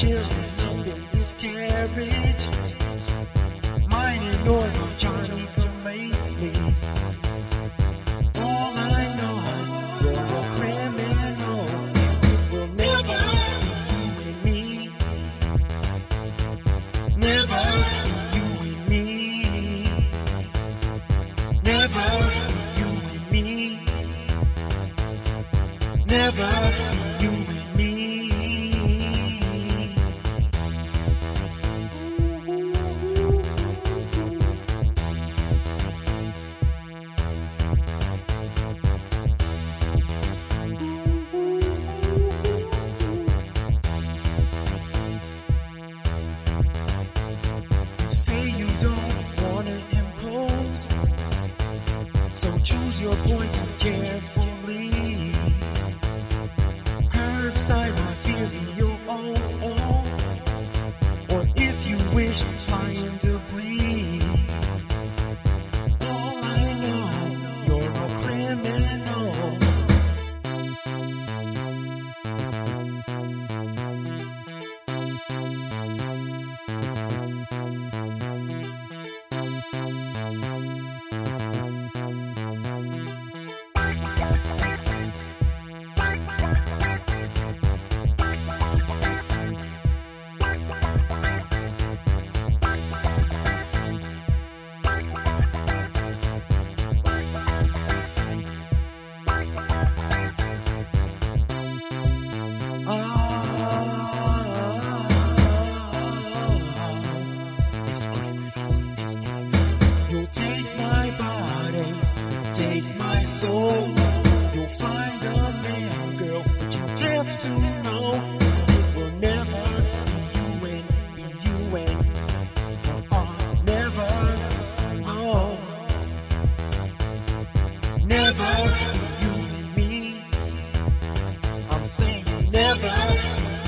children. Mine and yours are Johnny come. All I know, you're a criminal. Will never you and me. Never you and me. Never you and me. Never So choose your poison carefully. Curbside material, or if you wish, find So. You'll find a man, girl, but you have to know. It will never be you and be you and you are never, oh, never you and me. I'm saying never.